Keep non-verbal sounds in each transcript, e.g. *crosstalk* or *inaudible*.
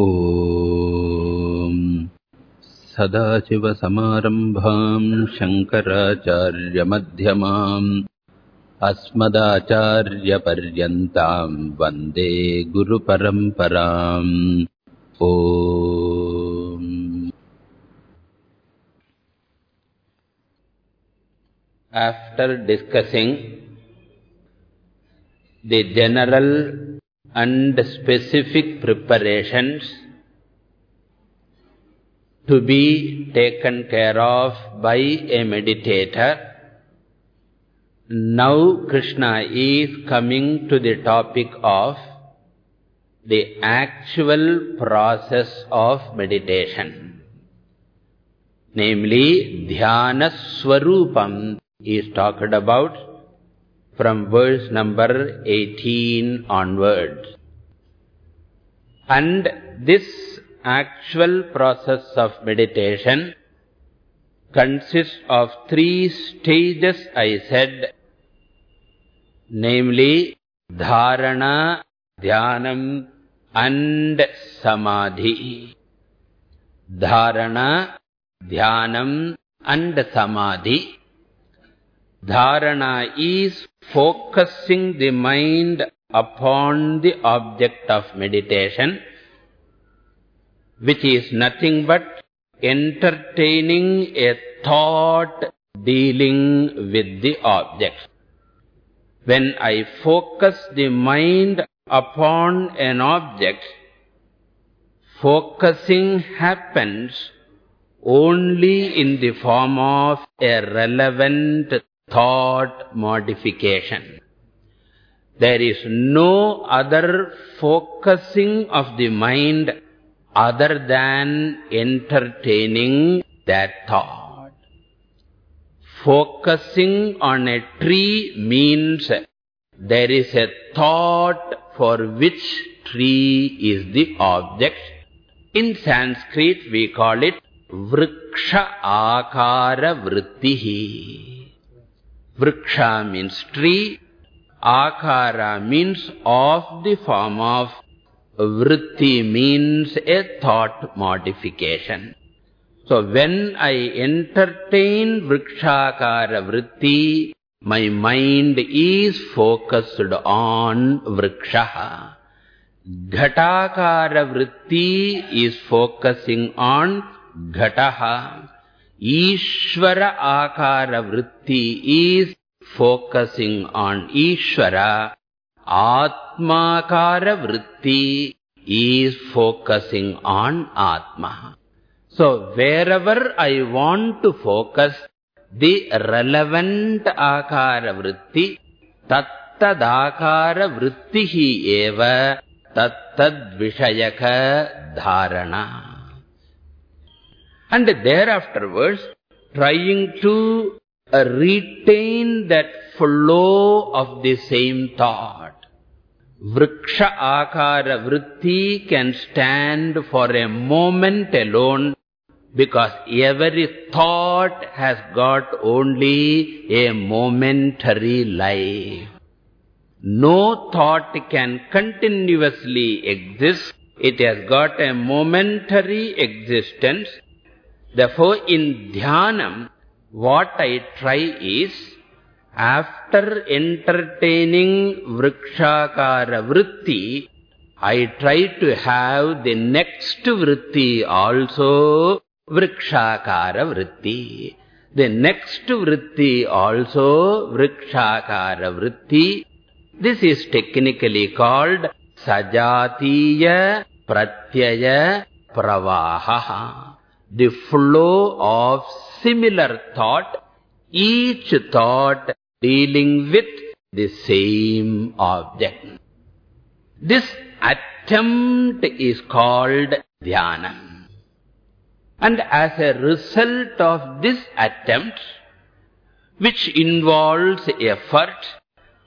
ॐ सदाशिवसमारम्भाम् शङ्कराचार्यमध्यमाम् अस्मदाचार्यपर्यन्ताम् वन्दे गुरुपरम्पराम् ॐ After discussing the general and specific preparations to be taken care of by a meditator. Now Krishna is coming to the topic of the actual process of meditation. Namely, Dhyana Swarupam is talked about from verse number 18 onwards. And this actual process of meditation consists of three stages, I said, namely dharana, dhyanam and samadhi. Dharana, dhyanam and samadhi. Dharana is focusing the mind upon the object of meditation, which is nothing but entertaining a thought dealing with the object. When I focus the mind upon an object, focusing happens only in the form of a relevant thought modification. There is no other focusing of the mind other than entertaining that thought. Focusing on a tree means there is a thought for which tree is the object. In Sanskrit we call it vriksha akara vrittihi. Vriksha means tree. Akara means of the form of. Vritti means a thought modification. So when I entertain Vrikshakara Vritti, my mind is focused on Vriksha. Ghatakara Vritti is focusing on Ghataha. Akara Vritti is focusing on Ishvara. Atmakara Vritti is focusing on Atma. So, wherever I want to focus the relevant Akara Vritti, Tattadakara Vrittihi eva Tattad Vishayaka Dharana. And thereafterwards, trying to uh, retain that flow of the same thought. Vriksha akara vritti can stand for a moment alone because every thought has got only a momentary life. No thought can continuously exist. It has got a momentary existence Therefore, in dhyanam, what I try is, after entertaining vrikshakara vritti, I try to have the next vritti also vrikshakara vritti. The next vritti also vrikshakara vritti. This is technically called sajatiya pratyaya pravaha the flow of similar thought, each thought dealing with the same object. This attempt is called dhyana. And as a result of this attempt, which involves effort,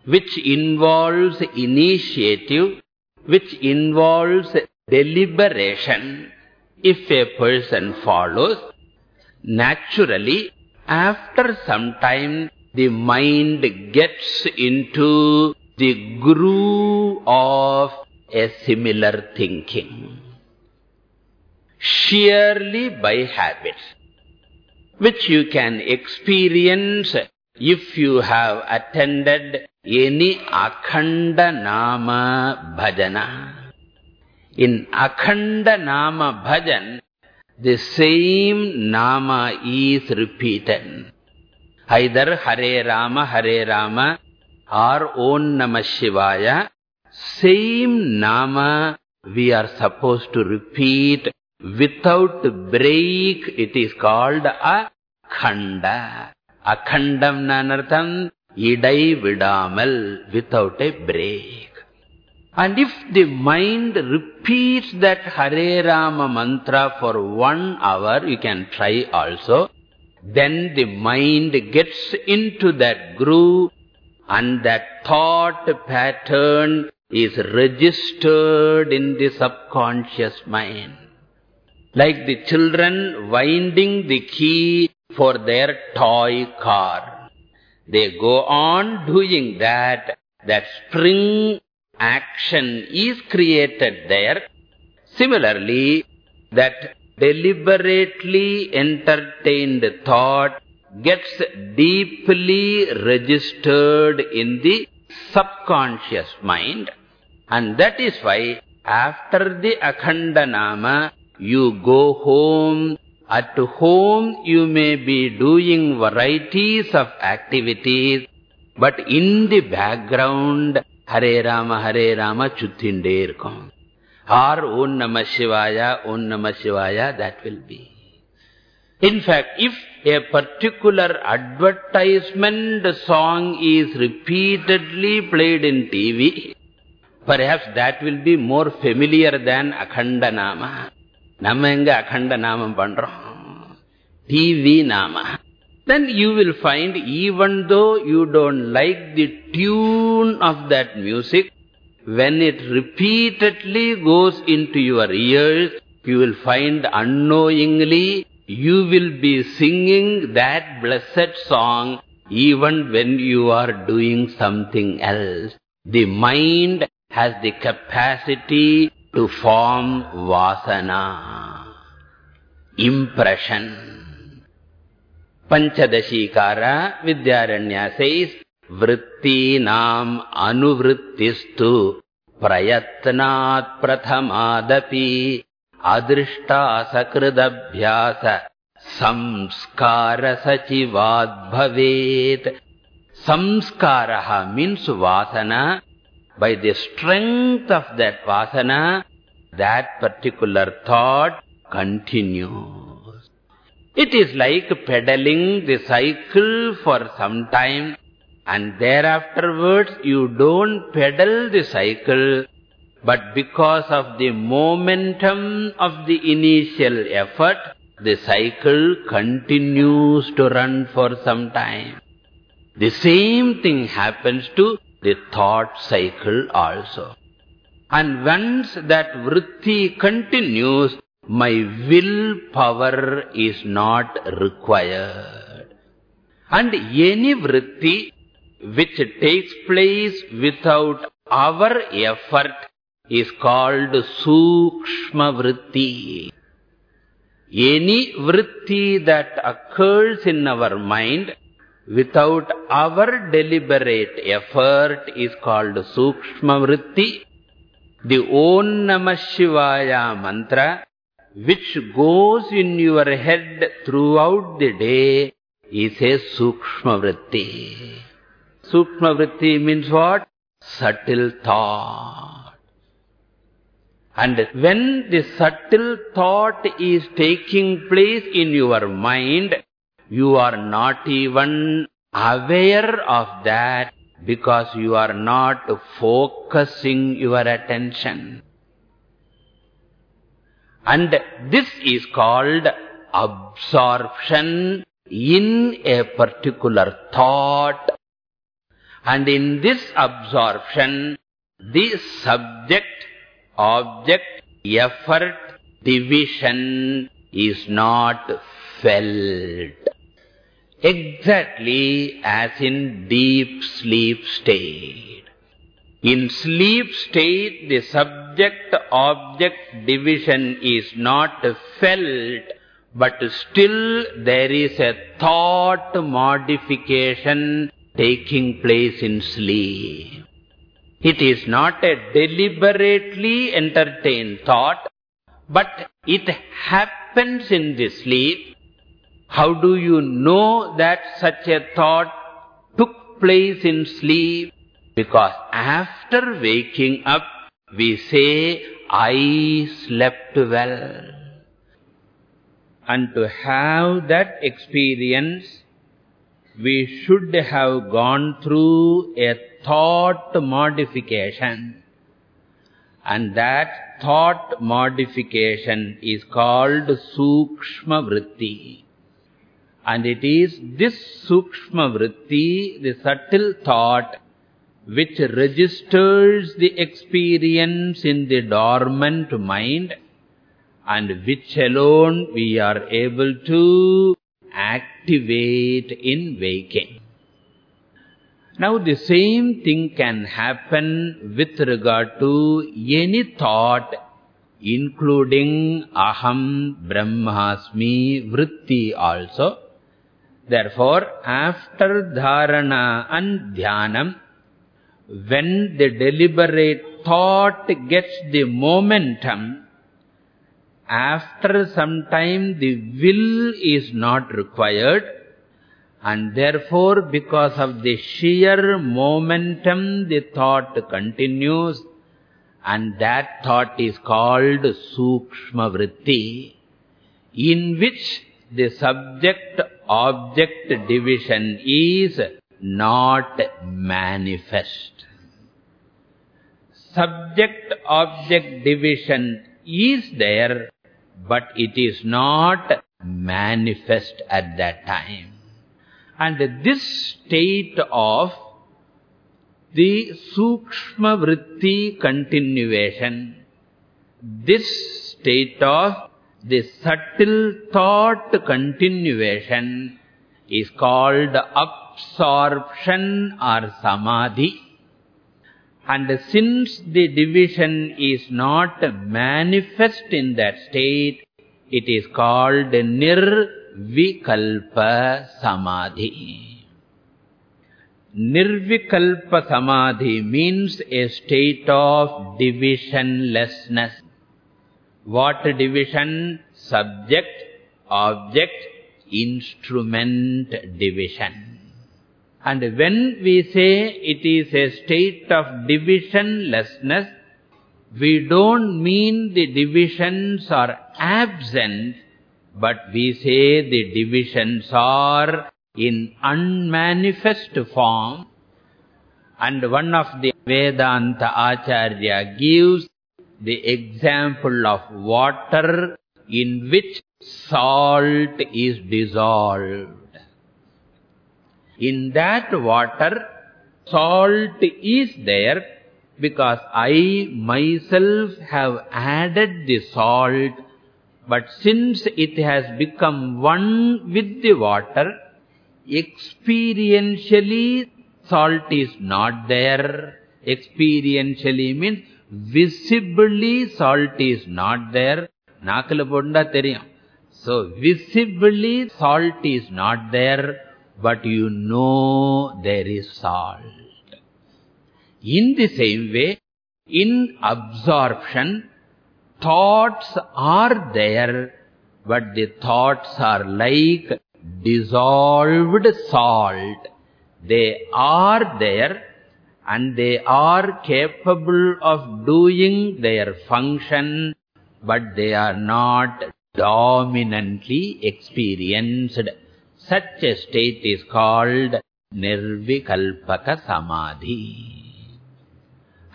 which involves initiative, which involves deliberation, if a person follows, naturally, after some time, the mind gets into the groove of a similar thinking. sheerly by habits, which you can experience if you have attended any Akhanda Nama Bhajana. In Akhanda Nama Bhajan, the same Nama is repeated. Either Hare Rama, Hare Rama or Om Namah Shivaya, same Nama we are supposed to repeat without break. It is called a Khanda. Akhandam nanartham idai vidamal without a break. And if the mind repeats that Hare Rama mantra for one hour, you can try also, then the mind gets into that groove and that thought pattern is registered in the subconscious mind. Like the children winding the key for their toy car. They go on doing that. That spring action is created there. Similarly, that deliberately entertained thought gets deeply registered in the subconscious mind. And that is why after the Akhanda Nama, you go home. At home, you may be doing varieties of activities, but in the background, Hare Ram Hare Ram chutindere count. Or Om Namah Shivaya, Om Namah Shivaya, that will be. In fact, if a particular advertisement song is repeatedly played in TV, perhaps that will be more familiar than Akhanda Nama. Nama enga Akhanda Nama pandra. TV Nama. Then you will find even though you don't like the tune of that music when it repeatedly goes into your ears you will find unknowingly you will be singing that blessed song even when you are doing something else the mind has the capacity to form vasana, impression. Says, Vrittinam anuvrittistu prayatnat prathamadapi adrishta sakridabhyasa samskara sachivad bhavet. Samskaraha means vasana by the strength of that vasana, that particular thought continues. It is like pedaling the cycle for some time and thereafterwards you don't pedal the cycle but because of the momentum of the initial effort, the cycle continues to run for some time. The same thing happens to the thought cycle also. And once that vritti continues, my will power is not required. And any vritti which takes place without our effort is called sukshma vritti. Any vritti that occurs in our mind without our deliberate effort is called Sukshma Vritti. The Om Namah Shivaya mantra, which goes in your head throughout the day, is a Sukshma Vritti. Sukshma Vritti means what? Subtle thought. And when the subtle thought is taking place in your mind, you are not even aware of that because you are not focusing your attention. And this is called absorption in a particular thought. And in this absorption, the subject, object, effort, division is not felt exactly as in deep sleep state. In sleep state, the subject object object division is not felt, but still there is a thought modification taking place in sleep. It is not a deliberately entertained thought, but it happens in the sleep. How do you know that such a thought took place in sleep? Because after waking up, we say, I slept well. And to have that experience, we should have gone through a thought modification. And that thought modification is called Sukshma Vritti. And it is this Sukshma Vritti, the subtle thought, which registers the experience in the dormant mind and which alone we are able to activate in waking. Now the same thing can happen with regard to any thought including aham brahmasmi vritti also. Therefore, after dharana and dhyanam, when the deliberate thought gets the momentum, after some time the will is not required, and therefore, because of the sheer momentum, the thought continues. And that thought is called Sukshma Vritti, in which the subject-object division is not manifest. Subject-object division is there, but it is not manifest at that time. And this state of the Sukshma Vritti continuation, this state of the subtle thought continuation is called absorption or samadhi. And since the division is not manifest in that state, it is called nirvikalpa Samadhi. Nirvikalpa Samadhi means a state of divisionlessness. What division? Subject, object, instrument division. And when we say it is a state of divisionlessness, we don't mean the divisions are absent, but we say the divisions are in unmanifest form. And one of the Vedanta Acharya gives the example of water in which salt is dissolved. In that water, salt is there because I myself have added the salt but since it has become one with the water, experientially salt is not there. Experientially means visibly salt is not there. Podunda theriyum. So visibly salt is not there, but you know there is salt. In the same way, in absorption, thoughts are there, but the thoughts are like dissolved salt. They are there and they are capable of doing their function, but they are not dominantly experienced. Such a state is called Nirvikalpaka Samadhi.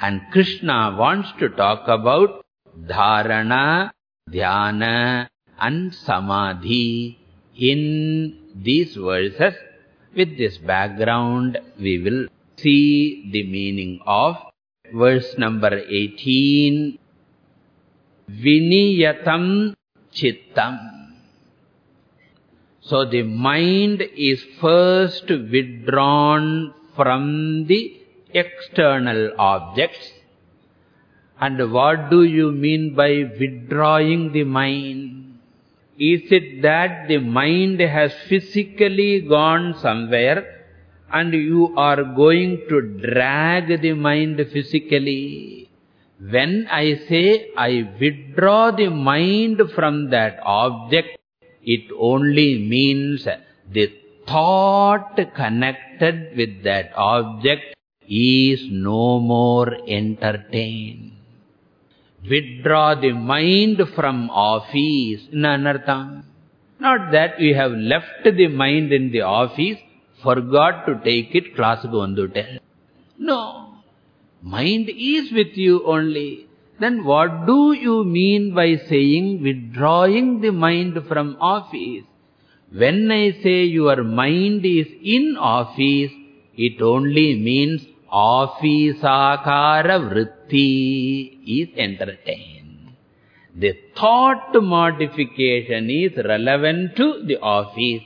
And Krishna wants to talk about dharana, dhyana and samadhi in these verses. With this background, we will see the meaning of verse number 18. Viniyatam chittam. So the mind is first withdrawn from the external objects And what do you mean by withdrawing the mind? Is it that the mind has physically gone somewhere and you are going to drag the mind physically? When I say I withdraw the mind from that object, it only means the thought connected with that object is no more entertained. Withdraw the mind from office, nanartham. Not that you have left the mind in the office, forgot to take it, class ku vandute. No. Mind is with you only. Then what do you mean by saying withdrawing the mind from office? When I say your mind is in office, it only means office-akara vritti is entertained. The thought modification is relevant to the office.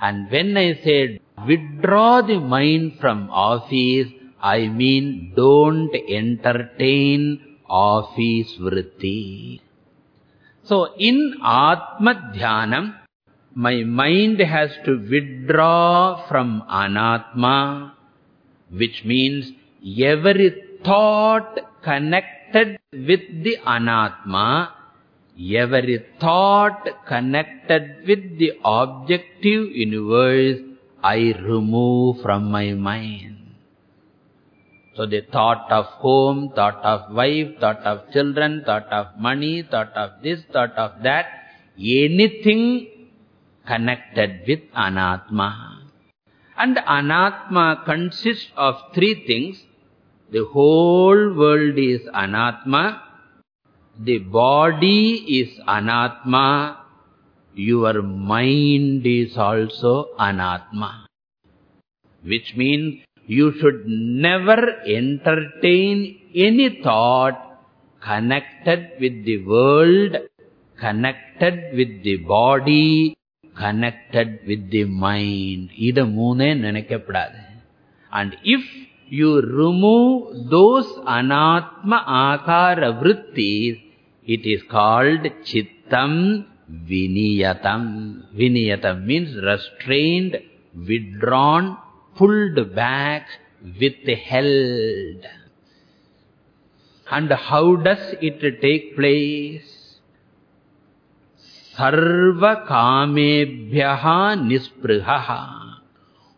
And when I say withdraw the mind from office, I mean don't entertain office vritti. So in Atma Dhyanam, my mind has to withdraw from Anatma, which means every thought connected with the Anatma, every thought connected with the objective universe, I remove from my mind. So the thought of home, thought of wife, thought of children, thought of money, thought of this, thought of that, anything connected with anatma. And anatma consists of three things. The whole world is anatma. The body is anatma. Your mind is also anatma. Which means you should never entertain any thought connected with the world, connected with the body, connected with the mind. Ida moone nenekeppadade. And if you remove those anatma akara vrittis, it is called chittam viniyatam. Viniyatam means restrained, withdrawn, pulled back, withheld. And how does it take place? sarva kamebhyaha nisprihaha.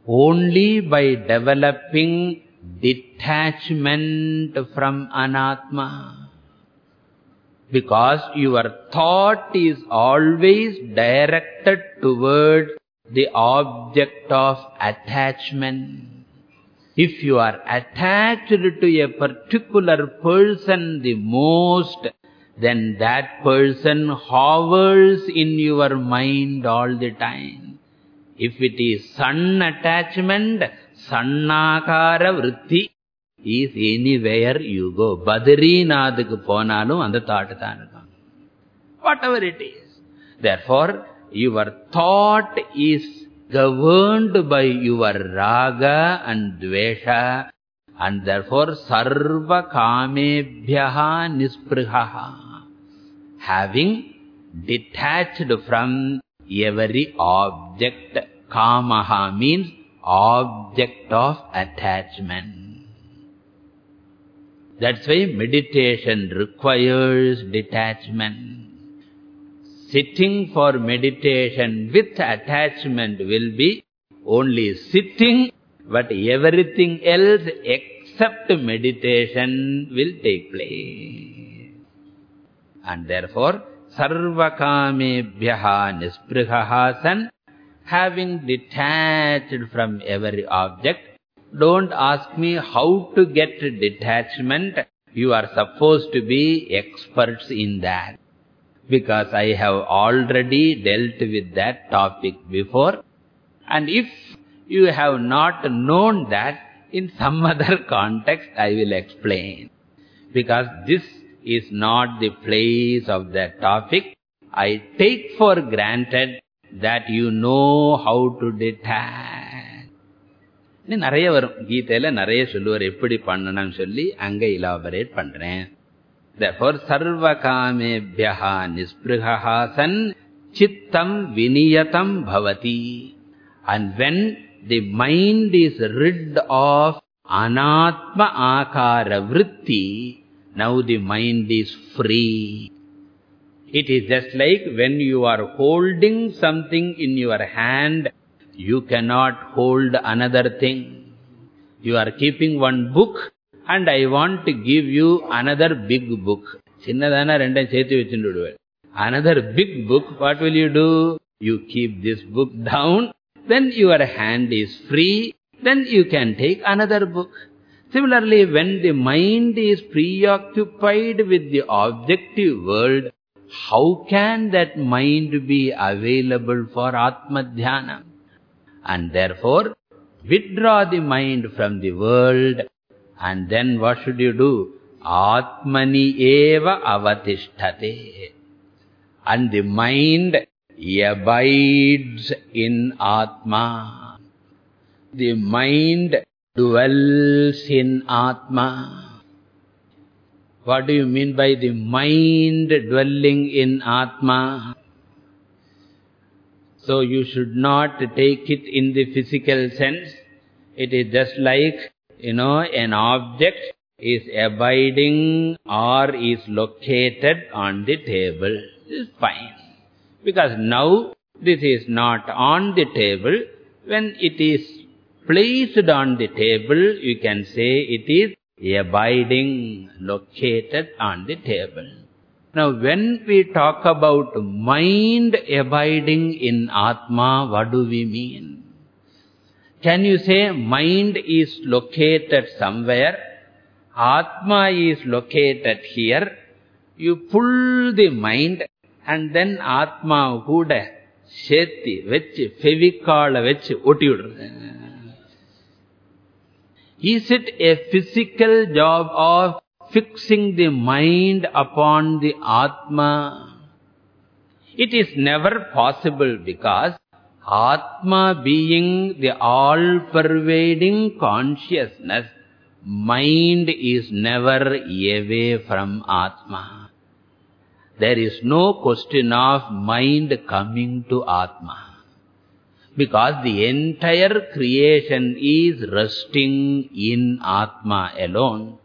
Only by developing detachment from anatma. Because your thought is always directed towards the object of attachment. If you are attached to a particular person the most, then that person hovers in your mind all the time. If it is son attachment, sannakara vritti is anywhere you go. Badrinathukku ponalum and thought thaan Whatever it is. Therefore, your thought is governed by your raga and dvesha and therefore sarva kamebhyaha nisprihaha having detached from every object. Kamaha means object of attachment. That's why meditation requires detachment. Sitting for meditation with attachment will be only sitting, but everything else except meditation will take place. And therefore, sarvakamebhyaha nisprihahasan, having detached from every object, don't ask me how to get detachment. You are supposed to be experts in that Because I have already dealt with that topic before. And if you have not known that, in some other *laughs* context I will explain. Because this is not the place of that topic. I take for granted that you know how to detach. நீ நிறைய வரும் கீதையில நிறைய சொல்லுவார் எப்படி பண்ணணும்னு சொல்லி அங்க இலாபரேட் பண்றேன் Therefore, sarva kamebhyaha nisprihaha san chittam viniyatam bhavati. And when the mind is rid of anatma akara vritti, now the mind is free. It is just like when you are holding something in your hand, you cannot hold another thing. You are keeping one book and I want to give you another big book. Chinnadana rendam chethi vechinduduvel. Another big book, what will you do? You keep this book down, then your hand is free, then you can take another book. Similarly, when the mind is preoccupied with the objective world, how can that mind be available for Atma Dhyana? And therefore, withdraw the mind from the world and then what should you do? Atmani eva avatisthate. And the mind abides in Atma. The mind dwells in Atma. What do you mean by the mind dwelling in Atma? So you should not take it in the physical sense. It is just like you know, an object is abiding or is located on the table. Is fine. Because now this is not on the table. When it is placed on the table, you can say it is abiding, located on the table. Now, when we talk about mind abiding in Atma, what do we mean? Can you say mind is located somewhere, Atma is located here, you pull the mind and then Atma kuda shethi vechi, fevicol vechi ottiyudu. Is it a physical job of fixing the mind upon the Atma? It is never possible because Atma being the all-pervading consciousness, mind is never away from Atma. There is no question of mind coming to Atma. Because the entire creation is resting in Atma alone.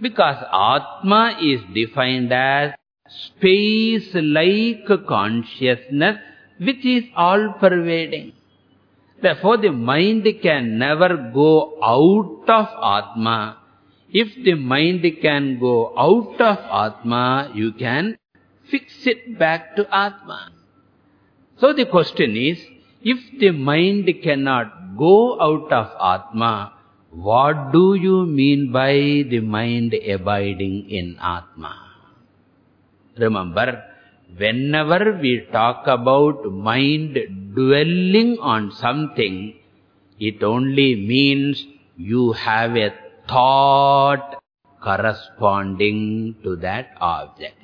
Because Atma is defined as space-like consciousness which is all-pervading. Therefore, the mind can never go out of Atma. If the mind can go out of Atma, you can fix it back to Atma. So the question is, if the mind cannot go out of Atma, what do you mean by the mind abiding in Atma? Remember, whenever we talk about mind dwelling on something, it only means you have a thought corresponding to that object.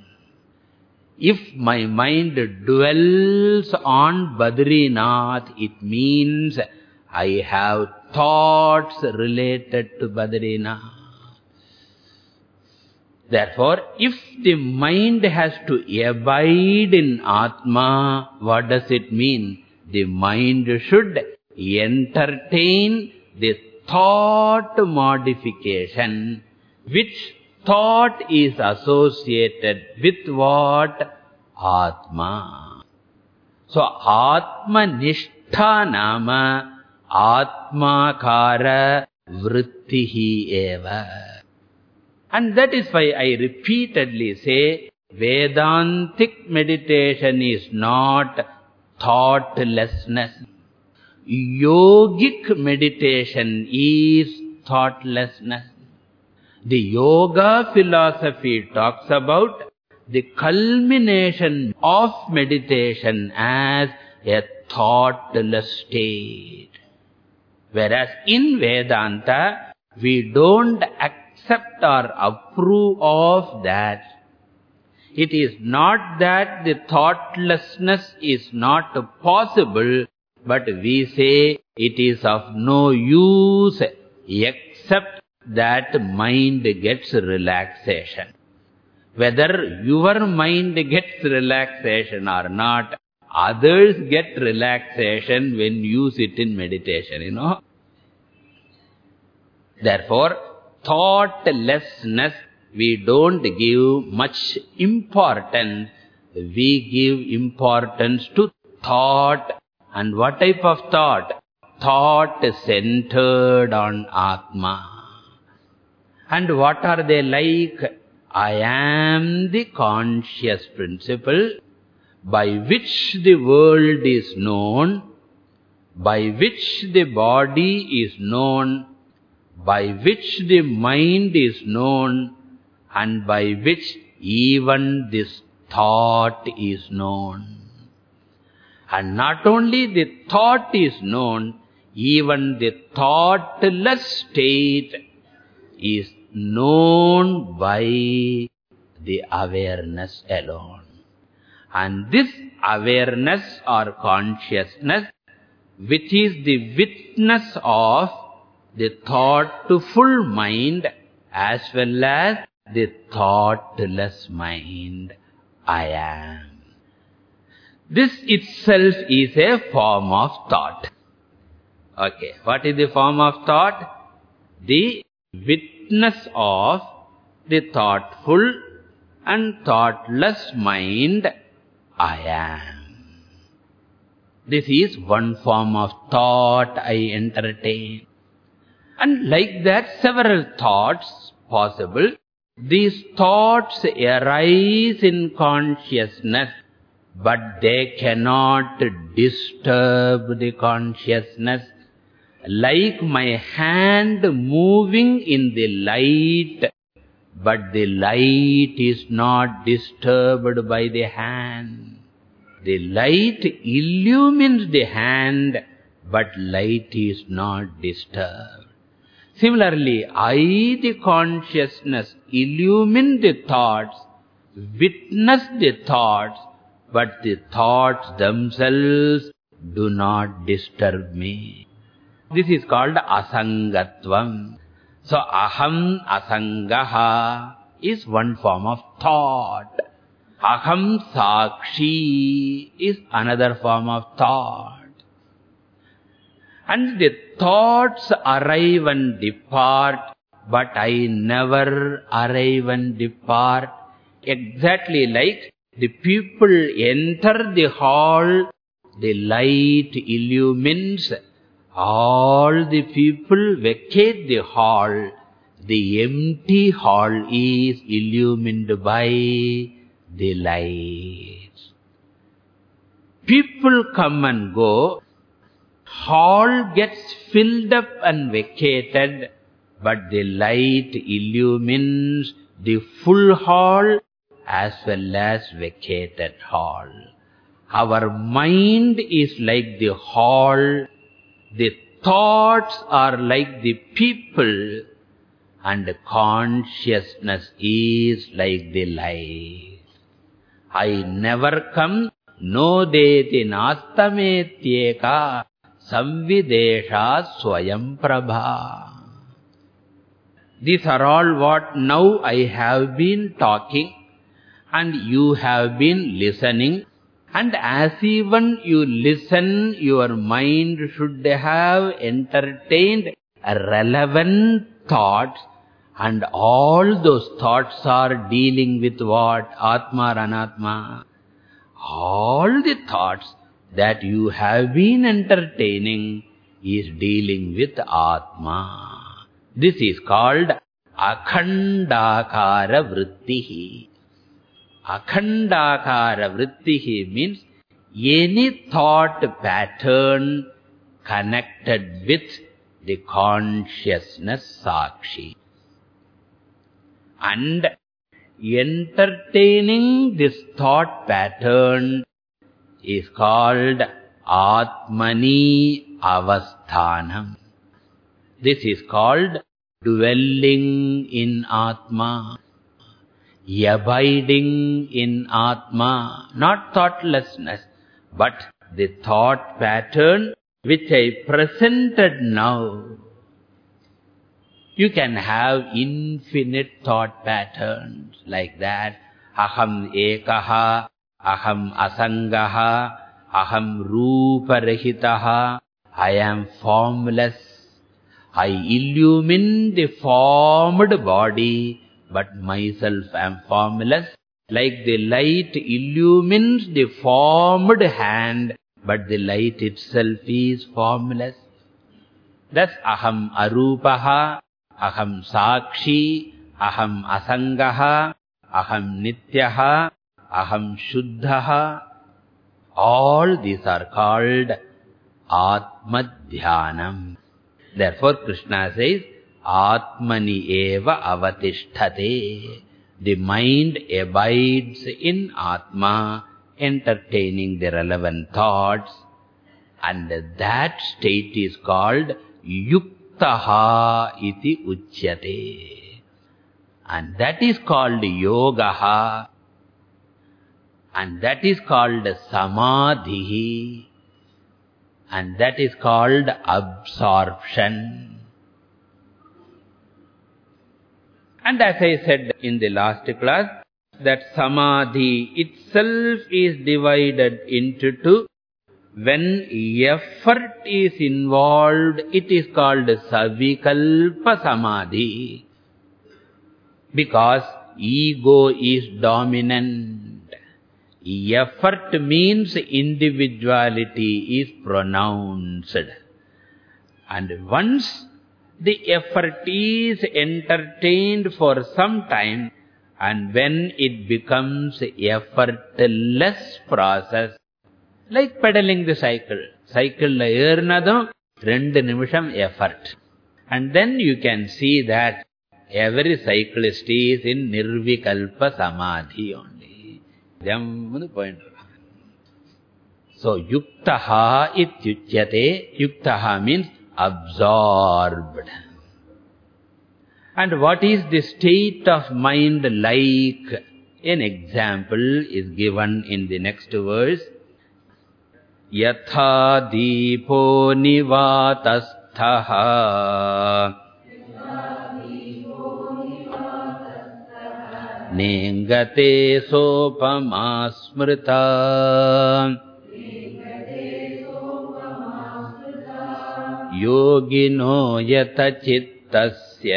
If my mind dwells on Badrinath, it means I have thoughts related to Badrinath. Therefore, if the mind has to abide in Atma, what does it mean? The mind should entertain the thought modification, which thought is associated with what? Atma. So, Atma Nishtha Nama Atma Kara Vrittihi Eva. And that is why I repeatedly say, Vedantic meditation is not thoughtlessness. Yogic meditation is thoughtlessness. The yoga philosophy talks about the culmination of meditation as a thoughtless state. Whereas in Vedanta, we don't accept accept or approve of that. It is not that the thoughtlessness is not possible, but we say it is of no use except that mind gets relaxation. whether your mind gets relaxation or not, others get relaxation when you sit in meditation, you know. Therefore, thoughtlessness, we don't give much importance. We give importance to thought. And what type of thought? Thought centered on Atma. And what are they like? I am the conscious principle by which the world is known, by which the body is known, by which the mind is known, and by which even this thought is known. And not only the thought is known, even the thoughtless state is known by the awareness alone. And this awareness or consciousness, which is the witness of the thoughtful mind as well as the thoughtless mind, I am. This itself is a form of thought. Okay, what is the form of thought? The witness of the thoughtful and thoughtless mind, I am. This is one form of thought I entertain. And like that, several thoughts possible. These thoughts arise in consciousness, but they cannot disturb the consciousness like my hand moving in the light, but the light is not disturbed by the hand. The light illumines the hand, but light is not disturbed. Similarly, I, the consciousness, illumine the thoughts, witness the thoughts, but the thoughts themselves do not disturb me. This is called asangatvam. So, aham asangaha is one form of thought. Aham sakshi is another form of thought. And the thoughts arrive and depart, but I never arrive and depart. Exactly like the people enter the hall, the light illumines all the people vacate the hall. The empty hall is illumined by the light. People come and go. Hall gets filled up and vacated, but the light illumines the full hall as well as vacated hall. Our mind is like the hall the thoughts are like the people and consciousness is like the light. I never come, no deti nastametyeka samvidesha swayam prabha. These are all what now I have been talking and you have been listening and as even you listen, your mind should have entertained relevant thoughts. And all those thoughts are dealing with what? Atma Anatma. All the thoughts that you have been entertaining is dealing with Atma. This is called Akhandakara Vrittihi. Akhandakara vrittihi means any thought pattern connected with the consciousness sakshi. And entertaining this thought pattern is called Atmani Avasthanam. This is called dwelling in Atma abiding in Atma, not thoughtlessness, but the thought pattern which I presented now. You can have infinite thought patterns like that. Aham ekaha, aham asangaha, aham ruparahitaha. I am formless. I illumine the formed body, but myself am formless. Like the light illumines the formed hand, but the light itself is formless. Thus, aham arupaha, aham sakshi, aham asangaha, aham nityaha, aham shuddhaha. All these are called Atmadhyanam. Therefore, Krishna says, Atmani eva avatishthate. The mind abides in Atma, entertaining the relevant thoughts. And that state is called Yuktaha iti uchyate. And that is called Yogaha. And that is called Samadhi. And that is called absorption. And as I said in the last class, that samadhi itself is divided into two. When effort is involved, it is called savikalpa samadhi. Because ego is dominant. Effort means individuality is pronounced. And once the effort is entertained for some time and when it becomes effortless process, like pedaling the cycle. Cycle la ernadum, rendu nimisham effort. And then you can see that every cyclist is in nirvikalpa samadhi only. Ityuchyate. Yuktaha means absorbed. And what is the state of mind like? An example is given in the next verse. Yatha deepo nivatasthaha Sopama smrita योगिनो यतचित्तस्य।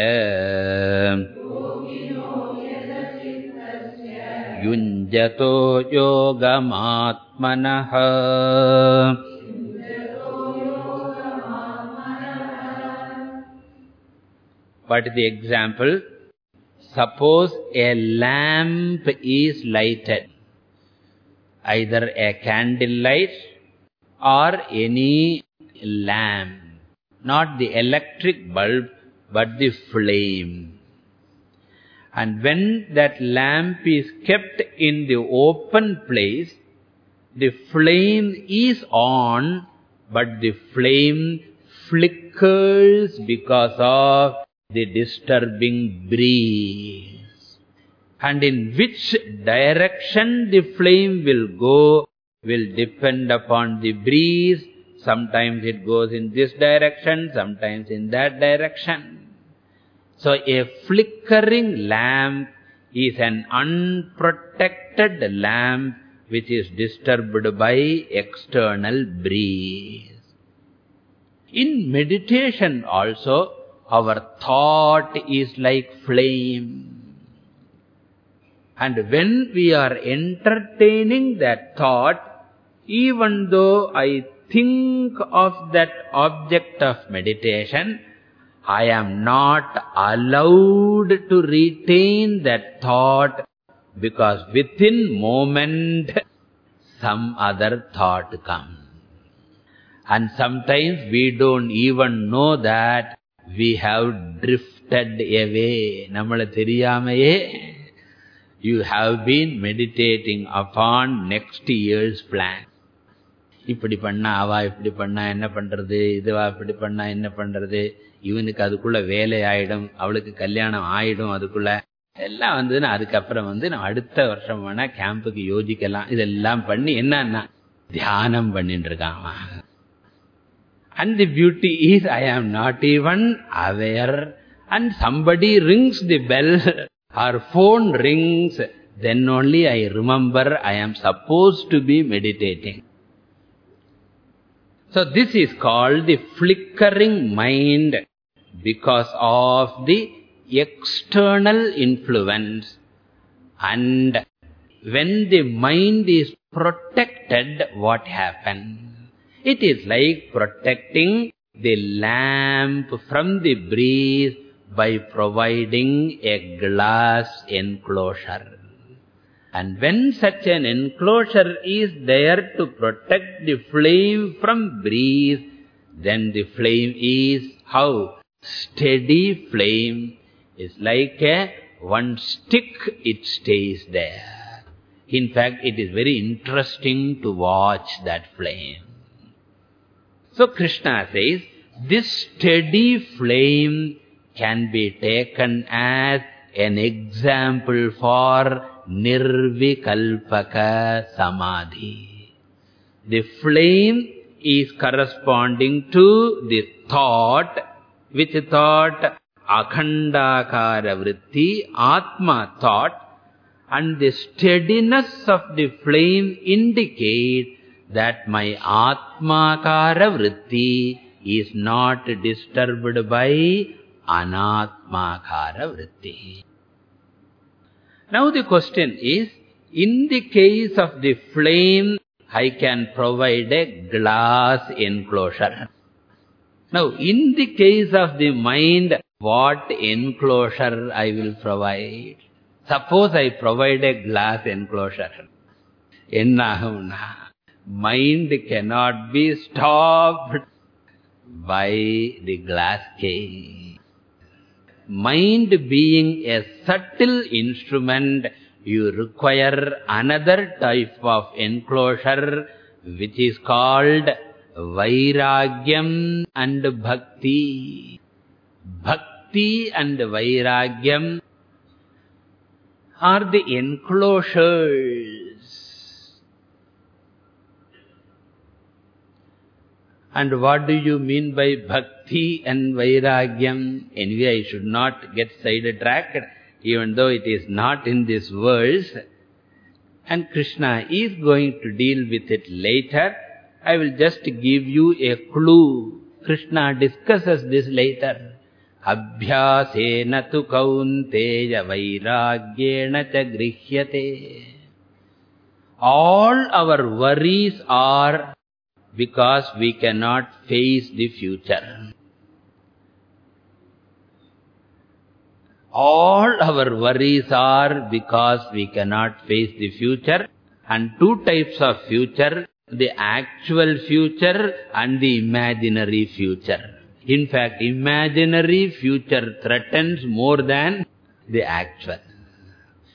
युञ्जतो योगमात्मनः। Is the example? Suppose a lamp is lighted, either a candle light or any lamp, not the electric bulb, but the flame. And when that lamp is kept in the open place, the flame is on, but the flame flickers because of the disturbing breeze. And in which direction the flame will go will depend upon the breeze Sometimes it goes in this direction, sometimes in that direction. So a flickering lamp is an unprotected lamp which is disturbed by external breeze. In meditation also, our thought is like flame. And when we are entertaining that thought, even though I think of that object of meditation, I am not allowed to retain that thought because within moment some other thought comes. And sometimes we don't even know that we have drifted away. Nammala theriyamaye, you have been meditating upon next year's plan. இப்படி பண்ணா அவா இப்படி பண்ணா என்ன பண்றது? இதுவா இப்படி பண்ணா என்ன பண்றது? இவனுக்கு அதுக்குள்ள வேலை ஆயிடும் அவளுக்கு கல்யாணம் ஆயிடும் அதுக்குள்ள. எல்லாம் வந்ததுன்னா அதுக்கப்புறம் வந்து நான் அடுத்த வருஷம் வேணா கேம்புக்கு யோசிக்கலாம். இதெல்லாம் பண்ணி என்னன்னா தியானம் பண்ணிட்டு இருக்கான். And the beauty is, I am not even aware. And somebody rings the bell, *laughs* our phone rings, then only I remember I am supposed to be meditating. So this is called the flickering mind because of the external influence. And when the mind is protected, what happens? It is like protecting the lamp from the breeze by providing a glass enclosure. And when such an enclosure is there to protect the flame from breeze, then the flame is how? Steady flame is like a one stick, it stays there. In fact, it is very interesting to watch that flame. So Krishna says, this steady flame can be taken as an example for Nirvikalpaka Samadhi. The flame is corresponding to the thought, which thought? Akhandakara vritti, Atma thought, and the steadiness of the flame indicates that my Atmakara vritti is not disturbed by Anatmakara vritti. Now the question is, in the case of the flame, I can provide a glass enclosure. Now, in the case of the mind, what enclosure I will provide? Suppose I provide a glass enclosure. Ennahumna. Mind cannot be stopped by the glass case mind being a subtle instrument, you require another type of enclosure which is called Vairagyam and Bhakti. Bhakti and Vairagyam are the enclosures And what do you mean by bhakti and vairagyam? Anyway, I should not get sidetracked, even though it is not in this verse. And Krishna is going to deal with it later. I will just give you a clue. Krishna discusses this later. Abhyasena tu kaunteya vairagyena cha grihyate. All our worries are because we cannot face the future. All our worries are because we cannot face the future. And two types of future, the actual future and the imaginary future. In fact, imaginary future threatens more than the actual.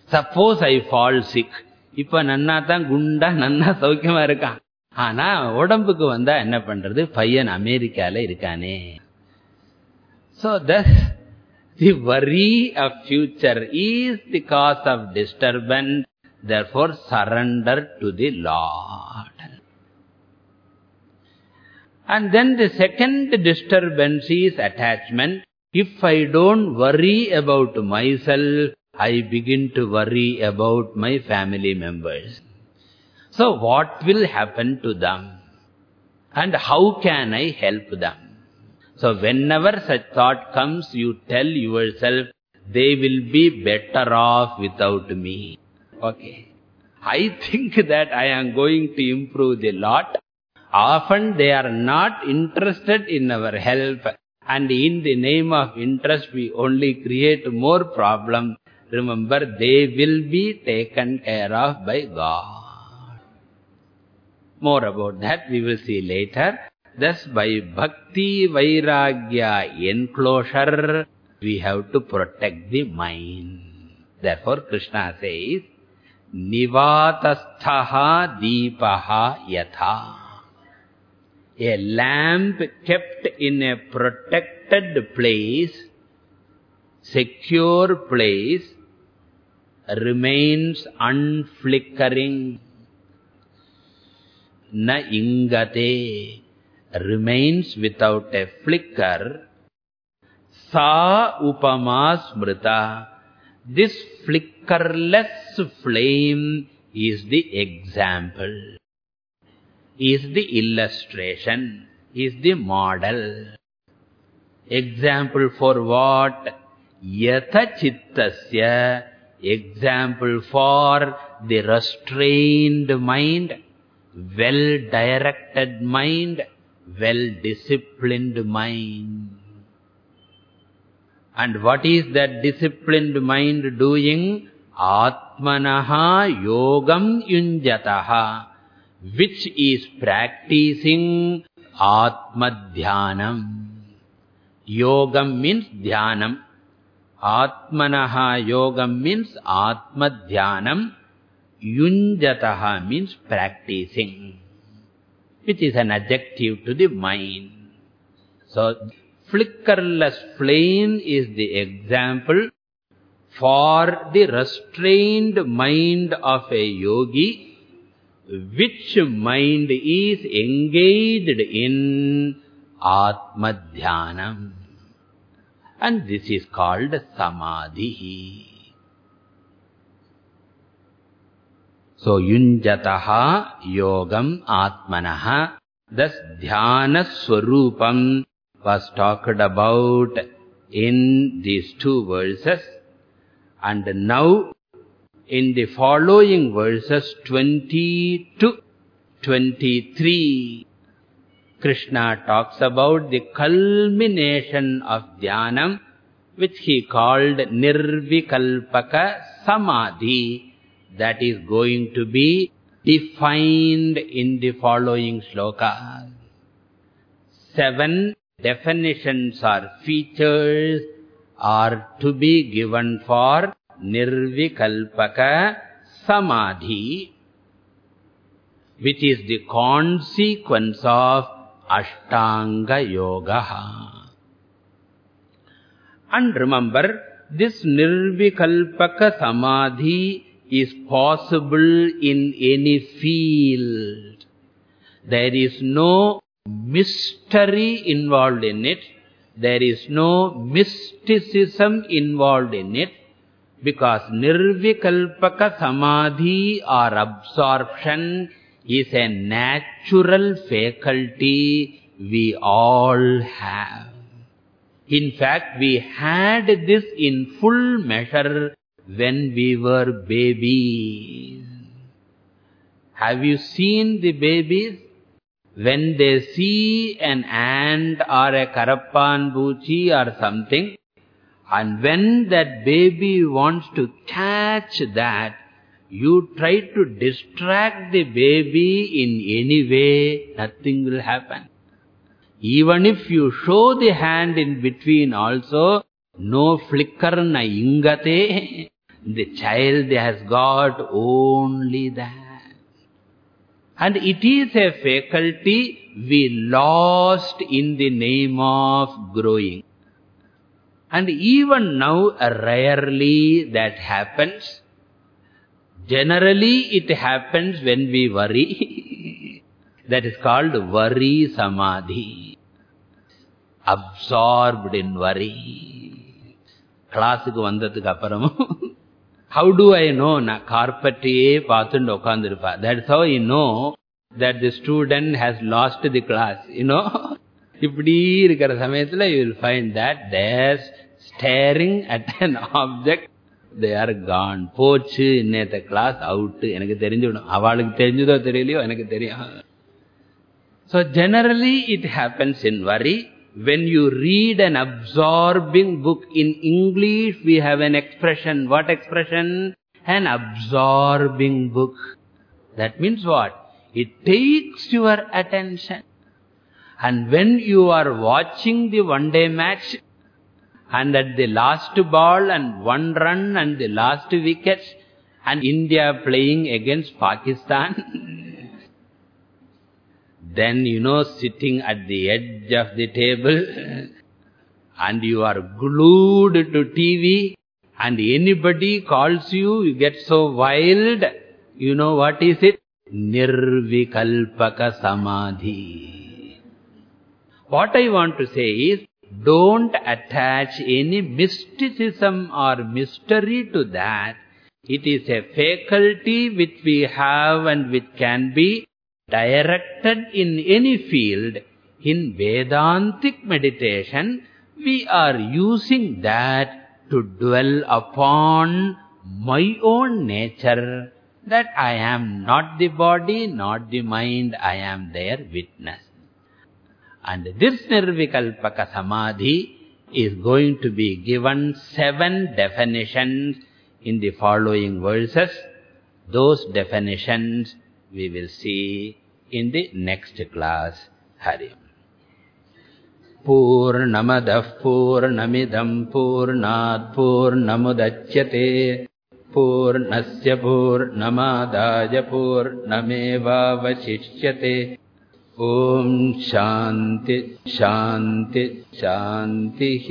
Suppose I fall sick. Ipa nanna thaan gunda nanna saukyama irukkaan. ஆனா உடம்புக்கு வந்தா என்ன பண்றது பையன் அமெரிக்கால இருக்கானே so thus the worry of future is the cause of disturbance therefore surrender to the lord and then the second disturbance is attachment if i don't worry about myself i begin to worry about my family members so what will happen to them? And how can I help them? So whenever such thought comes, you tell yourself, they will be better off without me. Okay. I think *laughs* that I am going to improve the lot. Often they are not interested in our help. And in the name of interest, we only create more problems. Remember, they will be taken care of by God. More about that we will see later. Thus by bhakti vairagya enclosure, we have to protect the mind. Therefore Krishna says, Nivatasthaha deepaha yatha. A lamp kept in a protected place, secure place, remains unflickering na ingate remains without a flicker sa upama smrita This flickerless flame is the example, is the illustration, is the model. Example for what? Yata chittasya. Example for the restrained mind, well-directed mind, well-disciplined mind. And what is that disciplined mind doing? Atmanaha yogam yunjataha, which is practicing Atmadhyanam. Yogam means dhyanam. Atmanaha yogam means Atmadhyanam. Yunjataha means practicing, which is an adjective to the mind. So, flickerless flame is the example for the restrained mind of a yogi, which mind is engaged in Atmadhyanam. And this is called Samadhi. So, Yunjataha Yogam Atmanaha. Thus, Dhyana Swarupam was talked about in these two verses. And now, in the following verses 20 to 23, Krishna talks about the culmination of dhyanam, which he called Nirvikalpaka Samadhi, that is going to be defined in the following sloka. Seven definitions or features are to be given for Nirvikalpaka Samadhi, which is the consequence of Ashtanga Yoga. And remember, this Nirvikalpaka Samadhi is possible in any field. There is no mystery involved in it. There is no mysticism involved in it. Because Nirvikalpaka Samadhi or absorption is a natural faculty we all have. In fact, we had this in full measure when we were babies. Have you seen the babies? When they see an ant or a karappan buchi or something, and when that baby wants to catch that, you try to distract the baby in any way, nothing will happen. Even if you show the hand in between also, no flicker na ingate, the child has got only that. And it is a faculty we lost in the name of growing. And even now, rarely that happens. Generally, it happens when we worry. *laughs* that is called worry samadhi. Absorbed in worry. Classic ku vandhathukku how do I know na carpetiye paatund okkandirpa that's how you know that the student has lost the class you know இப்படி இருக்கிற சமயத்துல you will find that they're staring at an object they are gone போச்சு இன்னேத்த class out எனக்கு தெரிஞ்சுவிடும் அவளுக்கு தெரிஞ்சதோ தெரியலையோ எனக்கு தெரியும் so generally it happens in worry when you read an absorbing book in english we have an expression. What expression? An absorbing book. That means what? It takes your attention. And when you are watching the one day match and at the last ball and one run and the last wickets and India playing against Pakistan. *laughs* then, you know, sitting at the edge of the table and you are glued to TV and anybody calls you, you get so wild. You know what is it? Nirvikalpaka Samadhi. What I want to say is, don't attach any mysticism or mystery to that. It is a faculty which we have and which can be directed in any field. In Vedantic meditation, we are using that to dwell upon my own nature, that I am not the body, not the mind, I am their witness. And this Nirvikalpaka Samadhi is going to be given seven definitions in the following verses. Those definitions we will see in the next class. Hari. पूर्णमदः पूर्णमिदम् पूर्णात् पूर्णमुदच्यते पूर्णस्य पूर्णमादाय पूर्णमेवावशिष्यते ॐ शान्ति शान्ति शान्तिः